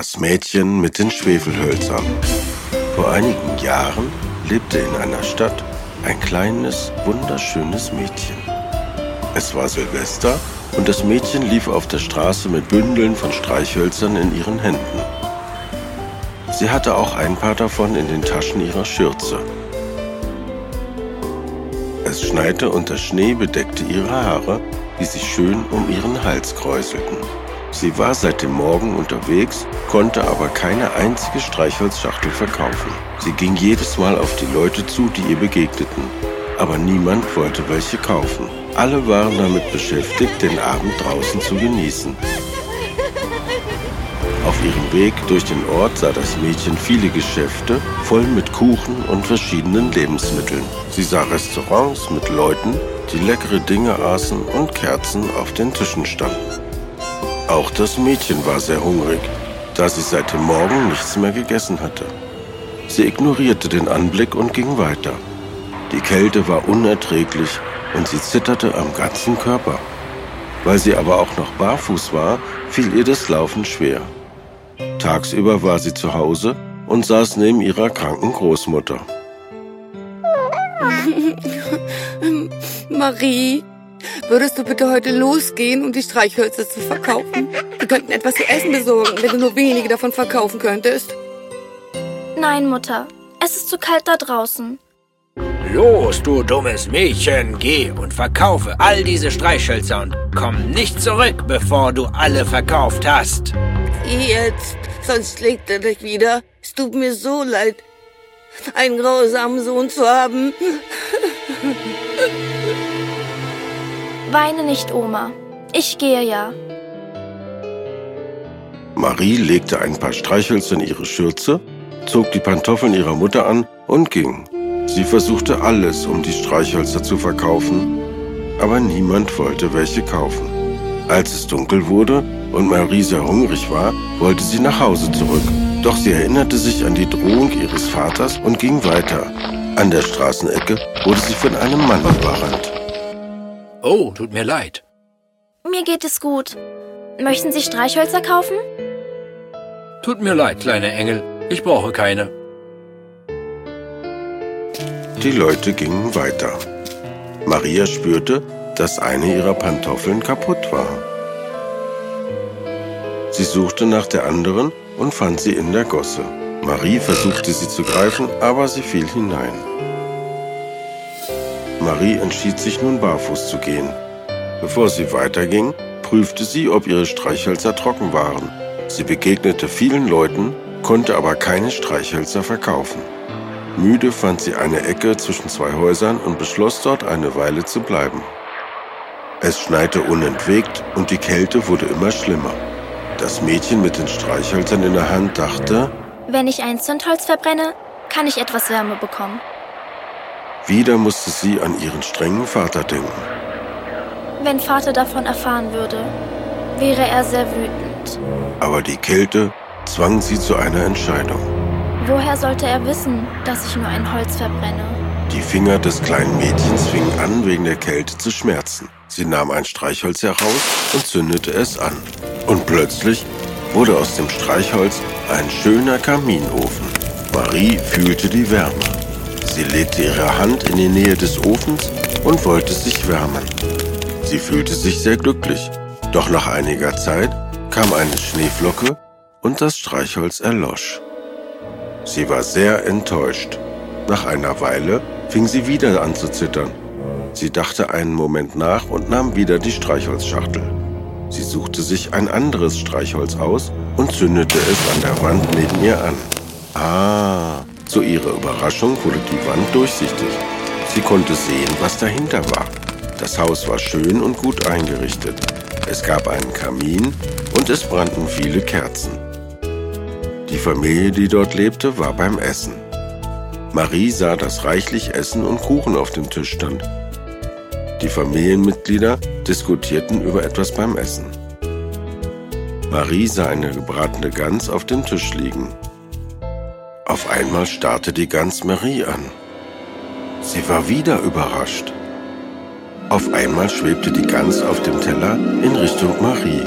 Das Mädchen mit den Schwefelhölzern. Vor einigen Jahren lebte in einer Stadt ein kleines, wunderschönes Mädchen. Es war Silvester und das Mädchen lief auf der Straße mit Bündeln von Streichhölzern in ihren Händen. Sie hatte auch ein paar davon in den Taschen ihrer Schürze. Es schneite und der Schnee bedeckte ihre Haare, die sich schön um ihren Hals kräuselten. Sie war seit dem Morgen unterwegs, konnte aber keine einzige Streichholzschachtel verkaufen. Sie ging jedes Mal auf die Leute zu, die ihr begegneten, aber niemand wollte welche kaufen. Alle waren damit beschäftigt, den Abend draußen zu genießen. Auf ihrem Weg durch den Ort sah das Mädchen viele Geschäfte voll mit Kuchen und verschiedenen Lebensmitteln. Sie sah Restaurants mit Leuten, die leckere Dinge aßen und Kerzen auf den Tischen standen. Auch das Mädchen war sehr hungrig, da sie seit dem Morgen nichts mehr gegessen hatte. Sie ignorierte den Anblick und ging weiter. Die Kälte war unerträglich und sie zitterte am ganzen Körper. Weil sie aber auch noch barfuß war, fiel ihr das Laufen schwer. Tagsüber war sie zu Hause und saß neben ihrer kranken Großmutter. Marie, würdest du bitte heute losgehen, um die Streichhölzer zu verkaufen? Wir könnten etwas zu essen besorgen, wenn du nur wenige davon verkaufen könntest. Nein, Mutter. Es ist zu kalt da draußen. Los, du dummes Mädchen, geh und verkaufe all diese Streichhölzer und komm nicht zurück, bevor du alle verkauft hast. Jetzt, sonst schlägt er dich wieder. Es tut mir so leid, einen grausamen Sohn zu haben. Weine nicht, Oma. Ich gehe ja. Marie legte ein paar Streichhölzer in ihre Schürze, zog die Pantoffeln ihrer Mutter an und ging. Sie versuchte alles, um die Streichhölzer zu verkaufen, aber niemand wollte welche kaufen. Als es dunkel wurde und Marie sehr hungrig war, wollte sie nach Hause zurück. Doch sie erinnerte sich an die Drohung ihres Vaters und ging weiter. An der Straßenecke wurde sie von einem Mann überrannt. Oh, tut mir leid. Mir geht es gut. Möchten Sie Streichhölzer kaufen? Tut mir leid, kleine Engel. Ich brauche keine. Die Leute gingen weiter. Maria spürte, dass eine ihrer Pantoffeln kaputt war. Sie suchte nach der anderen und fand sie in der Gosse. Marie versuchte sie zu greifen, aber sie fiel hinein. Marie entschied sich nun barfuß zu gehen. Bevor sie weiterging, prüfte sie, ob ihre Streichhölzer trocken waren. Sie begegnete vielen Leuten, konnte aber keine Streichhölzer verkaufen. Müde fand sie eine Ecke zwischen zwei Häusern und beschloss dort eine Weile zu bleiben. Es schneite unentwegt und die Kälte wurde immer schlimmer. Das Mädchen mit den Streichhölzern in der Hand dachte, Wenn ich ein Zündholz verbrenne, kann ich etwas Wärme bekommen. Wieder musste sie an ihren strengen Vater denken. Wenn Vater davon erfahren würde, wäre er sehr wütend. Aber die Kälte zwang sie zu einer Entscheidung. Woher sollte er wissen, dass ich nur ein Holz verbrenne? Die Finger des kleinen Mädchens fingen an, wegen der Kälte zu schmerzen. Sie nahm ein Streichholz heraus und zündete es an. Und plötzlich wurde aus dem Streichholz ein schöner Kaminofen. Marie fühlte die Wärme. Sie legte ihre Hand in die Nähe des Ofens und wollte sich wärmen. Sie fühlte sich sehr glücklich. Doch nach einiger Zeit kam eine Schneeflocke und das Streichholz erlosch. Sie war sehr enttäuscht. Nach einer Weile fing sie wieder an zu zittern. Sie dachte einen Moment nach und nahm wieder die Streichholzschachtel. Sie suchte sich ein anderes Streichholz aus und zündete es an der Wand neben ihr an. Ah, zu ihrer Überraschung wurde die Wand durchsichtig. Sie konnte sehen, was dahinter war. Das Haus war schön und gut eingerichtet. Es gab einen Kamin und es brannten viele Kerzen. Die Familie, die dort lebte, war beim Essen. Marie sah, dass reichlich Essen und Kuchen auf dem Tisch stand. Die Familienmitglieder diskutierten über etwas beim Essen. Marie sah eine gebratene Gans auf dem Tisch liegen. Auf einmal starrte die Gans Marie an. Sie war wieder überrascht. Auf einmal schwebte die Gans auf dem Teller in Richtung Marie.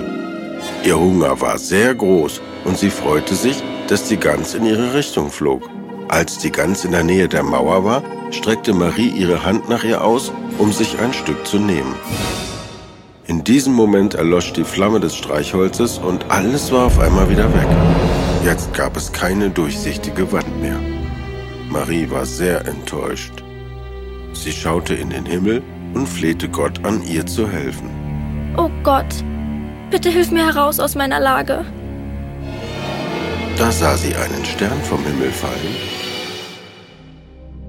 Ihr Hunger war sehr groß und sie freute sich, dass die Gans in ihre Richtung flog. Als die Gans in der Nähe der Mauer war, streckte Marie ihre Hand nach ihr aus, um sich ein Stück zu nehmen. In diesem Moment erlosch die Flamme des Streichholzes und alles war auf einmal wieder weg. Jetzt gab es keine durchsichtige Wand mehr. Marie war sehr enttäuscht. Sie schaute in den Himmel und flehte Gott an, ihr zu helfen. Oh Gott, bitte hilf mir heraus aus meiner Lage. Da sah sie einen Stern vom Himmel fallen.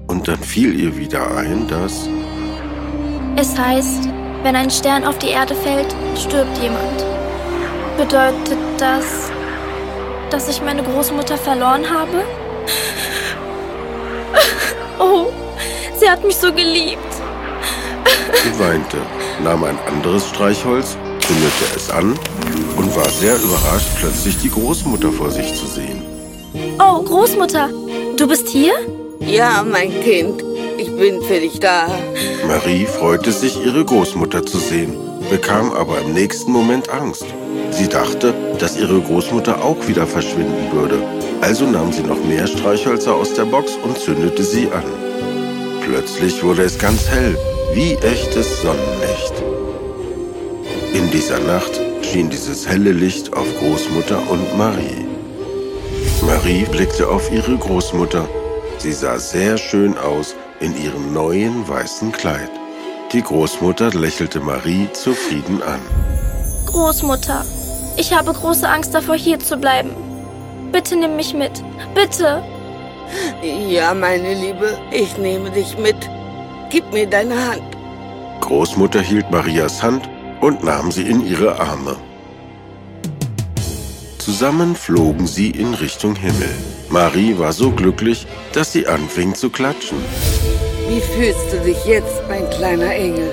Und dann fiel ihr wieder ein, dass... Es heißt, wenn ein Stern auf die Erde fällt, stirbt jemand. Bedeutet das, dass ich meine Großmutter verloren habe? Oh, sie hat mich so geliebt. Sie weinte, nahm ein anderes Streichholz, zündete es an und war sehr überrascht, plötzlich die Großmutter vor sich zu sehen. Oh, Großmutter, du bist hier? Ja, mein Kind, ich bin für dich da. Marie freute sich, ihre Großmutter zu sehen, bekam aber im nächsten Moment Angst. Sie dachte, dass ihre Großmutter auch wieder verschwinden würde. Also nahm sie noch mehr Streichhölzer aus der Box und zündete sie an. Plötzlich wurde es ganz hell, wie echtes Sonnenlicht. In dieser Nacht schien dieses helle Licht auf Großmutter und Marie. Marie blickte auf ihre Großmutter. Sie sah sehr schön aus in ihrem neuen weißen Kleid. Die Großmutter lächelte Marie zufrieden an. Großmutter, ich habe große Angst davor, hier zu bleiben. Bitte nimm mich mit. Bitte. Ja, meine Liebe, ich nehme dich mit. Gib mir deine Hand. Großmutter hielt Marias Hand und nahm sie in ihre Arme. Zusammen flogen sie in Richtung Himmel. Marie war so glücklich, dass sie anfing zu klatschen. Wie fühlst du dich jetzt, mein kleiner Engel?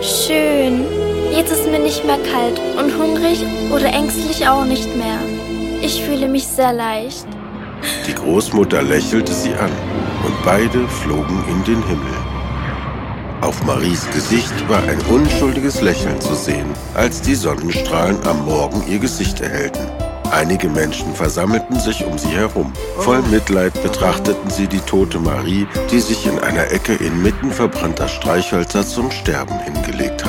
Schön. Jetzt ist mir nicht mehr kalt und hungrig oder ängstlich auch nicht mehr. Ich fühle mich sehr leicht. Die Großmutter lächelte sie an und beide flogen in den Himmel. Auf Maries Gesicht war ein unschuldiges Lächeln zu sehen, als die Sonnenstrahlen am Morgen ihr Gesicht erhellten. Einige Menschen versammelten sich um sie herum. Voll Mitleid betrachteten sie die tote Marie, die sich in einer Ecke inmitten verbrannter Streichhölzer zum Sterben hingelegt